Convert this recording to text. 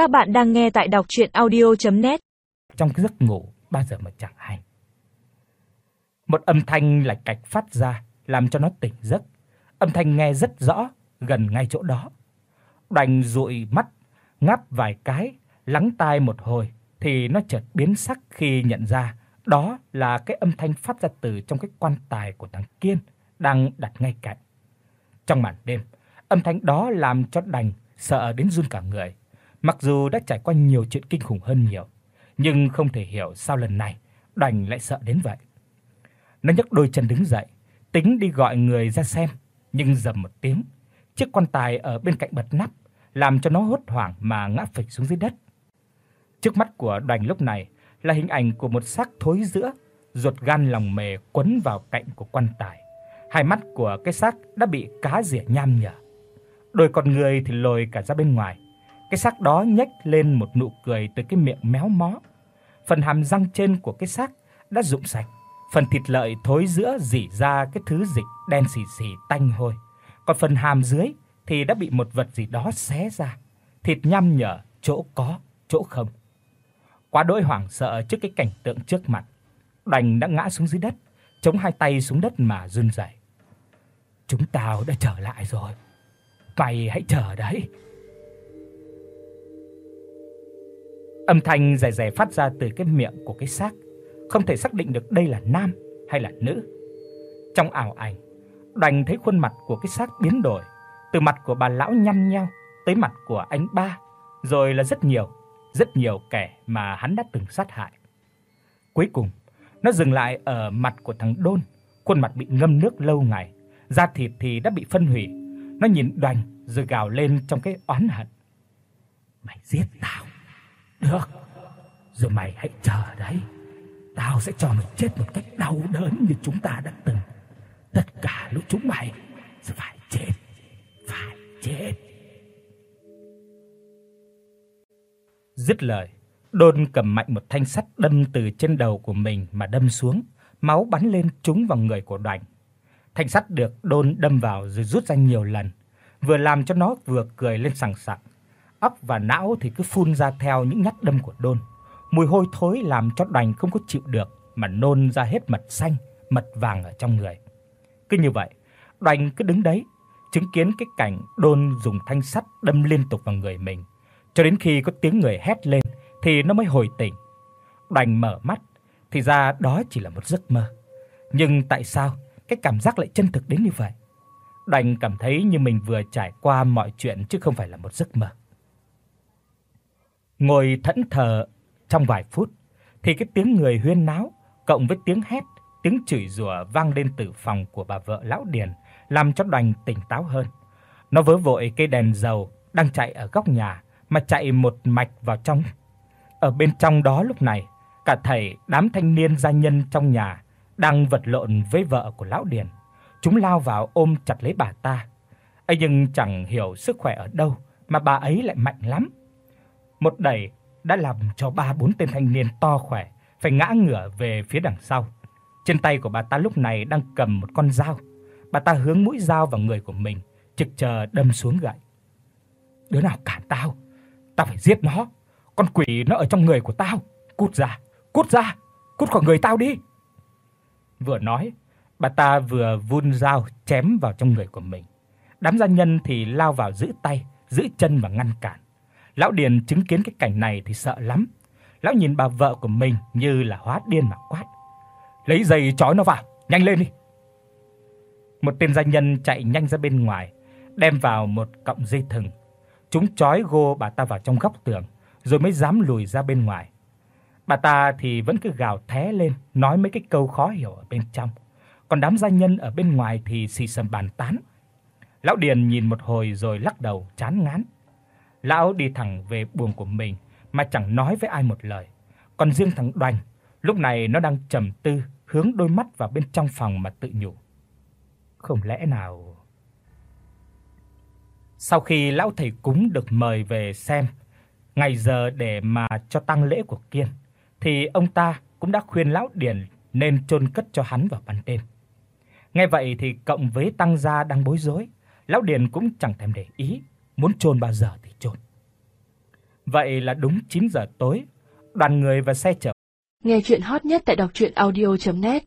Các bạn đang nghe tại đọc audio net Trong cái giấc ngủ bao giờ mà chẳng hay. Một âm thanh lạch cạch phát ra, làm cho nó tỉnh giấc. Âm thanh nghe rất rõ, gần ngay chỗ đó. Đành dụi mắt, ngáp vài cái, lắng tai một hồi thì nó chợt biến sắc khi nhận ra đó là cái âm thanh phát ra từ trong cái quan tài của thằng Kiên đang đặt ngay cạnh. Trong màn đêm, âm thanh đó làm cho Đành sợ đến run cả người. Mặc dù đã trải qua nhiều chuyện kinh khủng hơn nhiều, nhưng không thể hiểu sao lần này Đành lại sợ đến vậy. Nó nhấc đôi chân đứng dậy, tính đi gọi người ra xem, nhưng rầm một tiếng, chiếc quan tài ở bên cạnh bật nắp, làm cho nó hốt hoảng mà ngã phịch xuống dưới đất. Trước mắt của Đành lúc này là hình ảnh của một xác thối rữa, ruột gan lòng mề quấn vào cạnh của quan tài. Hai mắt của cái xác đã bị cá rỉa nham nhở. Đôi con người thì lồi cả ra bên ngoài. Cái xác đó nhếch lên một nụ cười từ cái miệng méo mó. Phần hàm răng trên của cái xác đã rụng sạch, phần thịt lợi thối giữa rỉ ra cái thứ dịch đen xì xì tanh hôi. Còn phần hàm dưới thì đã bị một vật gì đó xé ra, thịt nhăm nhở chỗ có, chỗ không. Quá đỗi hoảng sợ trước cái cảnh tượng trước mặt, Đành đã ngã xuống dưới đất, chống hai tay xuống đất mà run rẩy. Chúng tao đã trở lại rồi. Mày hãy chờ đấy. Âm thanh rè rè phát ra từ cái miệng của cái xác, không thể xác định được đây là nam hay là nữ. Trong ảo ảnh, Đành thấy khuôn mặt của cái xác biến đổi, từ mặt của bà lão nhăn nheo tới mặt của anh ba, rồi là rất nhiều, rất nhiều kẻ mà hắn đã từng sát hại. Cuối cùng, nó dừng lại ở mặt của thằng Đôn, khuôn mặt bị ngâm nước lâu ngày, da thịt thì đã bị phân hủy. Nó nhìn Đoành rồi gào lên trong cái oán hận. Mày giết tao. Được. Rồi mày hãy chờ đấy. Tao sẽ cho mày chết một cách đau đớn như chúng ta đã từng. Tất cả lúc chúng mày sẽ phải chết. Phải chết. Dứt lời, Đôn cầm mạnh một thanh sắt đâm từ trên đầu của mình mà đâm xuống, máu bắn lên trúng vào người của Đoành. Thanh sắt được Đôn đâm vào rồi rút ra nhiều lần, vừa làm cho nó vừa cười lên sảng sặc. Óc và não thì cứ phun ra theo những nhát đâm của Đôn. Mùi hôi thối làm cho Đoành không có chịu được mà nôn ra hết mật xanh, mật vàng ở trong người. Cứ như vậy, Đoành cứ đứng đấy, chứng kiến cái cảnh Đôn dùng thanh sắt đâm liên tục vào người mình, cho đến khi có tiếng người hét lên thì nó mới hồi tỉnh. Đoành mở mắt, thì ra đó chỉ là một giấc mơ. Nhưng tại sao cái cảm giác lại chân thực đến như vậy? Đành cảm thấy như mình vừa trải qua mọi chuyện chứ không phải là một giấc mơ. Ngồi thẫn thờ trong vài phút thì cái tiếng người huyên náo cộng với tiếng hét, tiếng chửi rủa vang lên từ phòng của bà vợ lão Điền, làm cho Đoành tỉnh táo hơn. Nó vớ vội cây đèn dầu đang chạy ở góc nhà mà chạy một mạch vào trong. Ở bên trong đó lúc này, cả thầy đám thanh niên gia nhân trong nhà đang vật lộn với vợ của lão Điền. Chúng lao vào ôm chặt lấy bà ta. ấy nhưng chẳng hiểu sức khỏe ở đâu mà bà ấy lại mạnh lắm. Một đẩy đã làm cho ba bốn tên thanh niên to khỏe phải ngã ngửa về phía đằng sau. Trên tay của bà ta lúc này đang cầm một con dao. Bà ta hướng mũi dao vào người của mình, trực chờ đâm xuống gậy. Đứa nào cản tao, tao phải giết nó. Con quỷ nó ở trong người của tao, cút ra, cút ra, cút khỏi người tao đi. Vừa nói, bà ta vừa vun dao chém vào trong người của mình. Đám gia nhân thì lao vào giữ tay, giữ chân và ngăn cản. Lão Điền chứng kiến cái cảnh này thì sợ lắm. Lão nhìn bà vợ của mình như là hóa điên mà quát: "Lấy dây trói nó vào, nhanh lên đi." Một tên gia nhân chạy nhanh ra bên ngoài, đem vào một cọng dây thừng. Chúng trói gô bà ta vào trong góc tường, rồi mới dám lùi ra bên ngoài. Bà ta thì vẫn cứ gào thé lên, nói mấy cái câu khó hiểu ở bên trong. Còn đám gia nhân ở bên ngoài thì xì xầm bàn tán. Lão Điền nhìn một hồi rồi lắc đầu chán ngán. Lão đi thẳng về buồng của mình mà chẳng nói với ai một lời. Còn riêng thằng Đoành, lúc này nó đang trầm tư, hướng đôi mắt vào bên trong phòng mà tự nhủ. Không lẽ nào Sau khi lão thầy cúng được mời về xem ngày giờ để mà cho tang lễ của Kiên, thì ông ta cũng đã khuyên lão Điền nên chôn cất cho hắn vào ban đêm. Nghe vậy thì cộng với tăng gia đang bối rối, lão Điền cũng chẳng thèm để ý, muốn chôn bao giờ thì. Vậy là đúng 9 giờ tối, đoàn người và xe chở. Nghe truyện hot nhất tại doctruyenaudio.net